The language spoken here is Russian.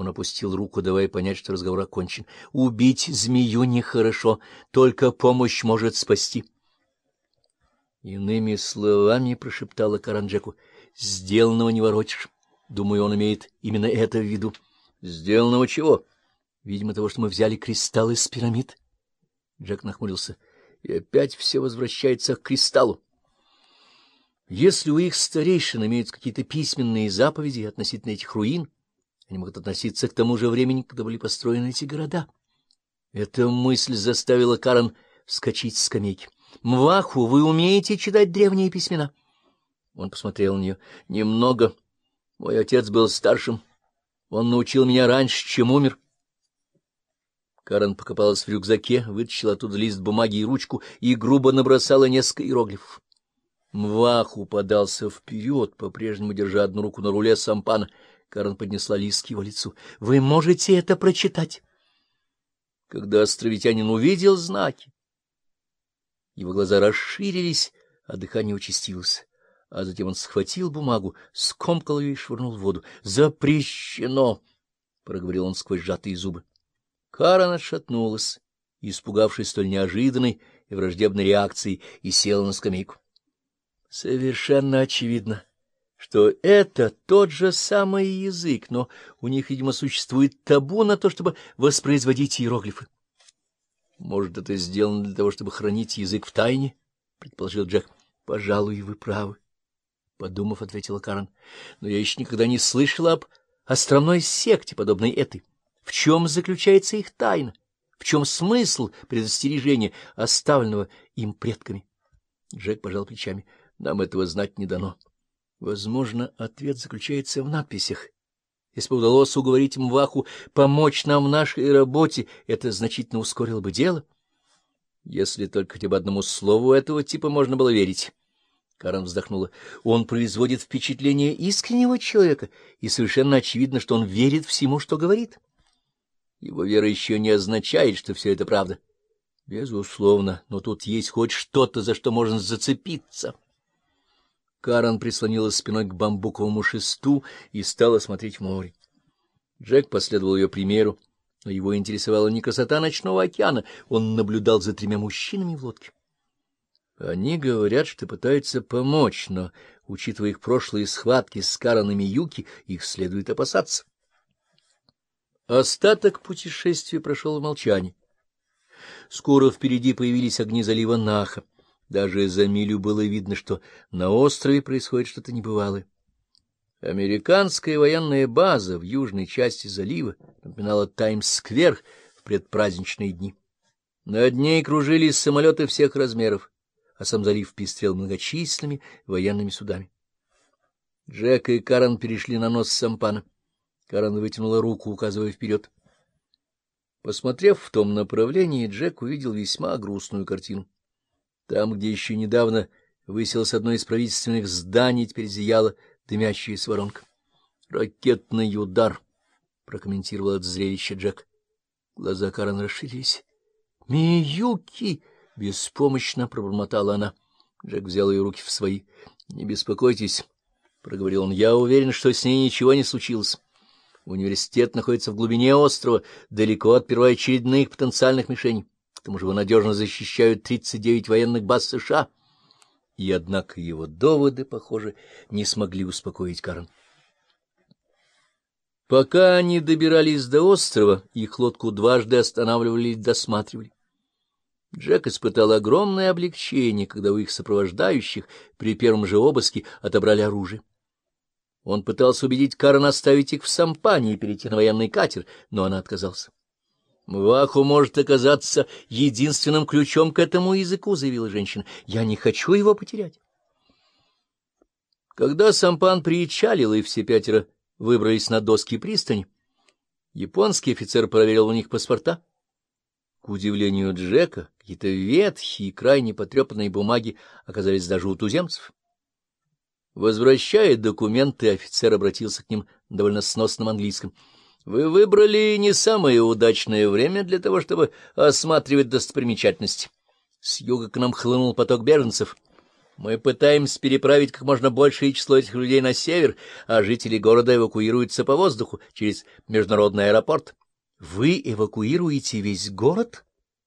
Он опустил руку, давая понять, что разговор окончен. — Убить змею нехорошо, только помощь может спасти. Иными словами прошептала Каранджеку. — Сделанного не воротишь. Думаю, он имеет именно это в виду. — Сделанного чего? — Видимо, того, что мы взяли кристалл из пирамид. Джек нахмурился. И опять все возвращается к кристаллу. Если у их старейшин имеются какие-то письменные заповеди относительно этих руин, они могут относиться к тому же времени, когда были построены эти города. Эта мысль заставила Карен вскочить с скамейки. — Мваху, вы умеете читать древние письмена? Он посмотрел на нее. — Немного. Мой отец был старшим. Он научил меня раньше, чем умер. Карен покопалась в рюкзаке, вытащила оттуда лист бумаги и ручку и грубо набросала несколько иероглифов. Мваху подался вперед, по-прежнему держа одну руку на руле сампана. Карен поднесла лист к его лицу. — Вы можете это прочитать? Когда островитянин увидел знаки, его глаза расширились, а дыхание участилось. А затем он схватил бумагу, скомкал ее и швырнул в воду. «Запрещено!» — проговорил он сквозь сжатые зубы. Карен отшатнулась, испугавшись столь неожиданной и враждебной реакции, и села на скамейку. Совершенно очевидно, что это тот же самый язык, но у них, видимо, существует табу на то, чтобы воспроизводить иероглифы. Может, это сделано для того, чтобы хранить язык в тайне? — предположил Джек. — Пожалуй, вы правы. Подумав, ответила Карен. — Но я еще никогда не слышала об островной секте, подобной этой. В чем заключается их тайна? В чем смысл предостережения, оставленного им предками? Джек пожал плечами. — Нам этого знать не дано. Возможно, ответ заключается в надписях. Если бы удалось уговорить Мваху помочь нам в нашей работе, это значительно ускорило бы дело. Если только хотя бы одному слову этого типа можно было верить. Карен вздохнула. Он производит впечатление искреннего человека, и совершенно очевидно, что он верит всему, что говорит. Его вера еще не означает, что все это правда. Безусловно, но тут есть хоть что-то, за что можно зацепиться. Карен прислонилась спиной к бамбуковому шесту и стала смотреть море. Джек последовал ее примеру, но его интересовала не красота ночного океана, он наблюдал за тремя мужчинами в лодке. Они говорят, что пытаются помочь, но, учитывая их прошлые схватки с Каранами Юки, их следует опасаться. Остаток путешествия прошел в молчании. Скоро впереди появились огни залива Наха. Даже за милю было видно, что на острове происходит что-то небывалое. Американская военная база в южной части залива напоминала Таймс-сквер в предпраздничные дни. Над ней кружились самолеты всех размеров, а сам залив пестрел многочисленными военными судами. Джек и Карен перешли на нос сампана. Карен вытянула руку, указывая вперед. Посмотрев в том направлении, Джек увидел весьма грустную картину. Там, где еще недавно высилось одно из правительственных зданий, теперь зияла дымящаяся воронка. — Ракетный удар, — прокомментировал это зрелище Джек. Глаза Карен расширились. — Миюки! — беспомощно пробормотала она. Джек взял ее руки в свои. — Не беспокойтесь, — проговорил он. — Я уверен, что с ней ничего не случилось. Университет находится в глубине острова, далеко от первоочередных потенциальных мишеней. К тому же его надежно защищают 39 военных баз США. И, однако, его доводы, похоже, не смогли успокоить Карен. Пока они добирались до острова, их лодку дважды останавливали и досматривали. Джек испытал огромное облегчение, когда у их сопровождающих при первом же обыске отобрали оружие. Он пытался убедить Карен оставить их в сампане и перейти на военный катер, но она отказалась. «Мваху может оказаться единственным ключом к этому языку», — заявила женщина. «Я не хочу его потерять». Когда сампан причалил, и все пятеро выбрались на доски пристани, японский офицер проверил у них паспорта. К удивлению Джека, какие-то ветхие и крайне потрепанные бумаги оказались даже у туземцев. Возвращая документы, офицер обратился к ним довольно сносном английском — вы выбрали не самое удачное время для того, чтобы осматривать достопримечательности. С юга к нам хлынул поток беженцев. Мы пытаемся переправить как можно большее число этих людей на север, а жители города эвакуируются по воздуху через международный аэропорт. — Вы эвакуируете весь город?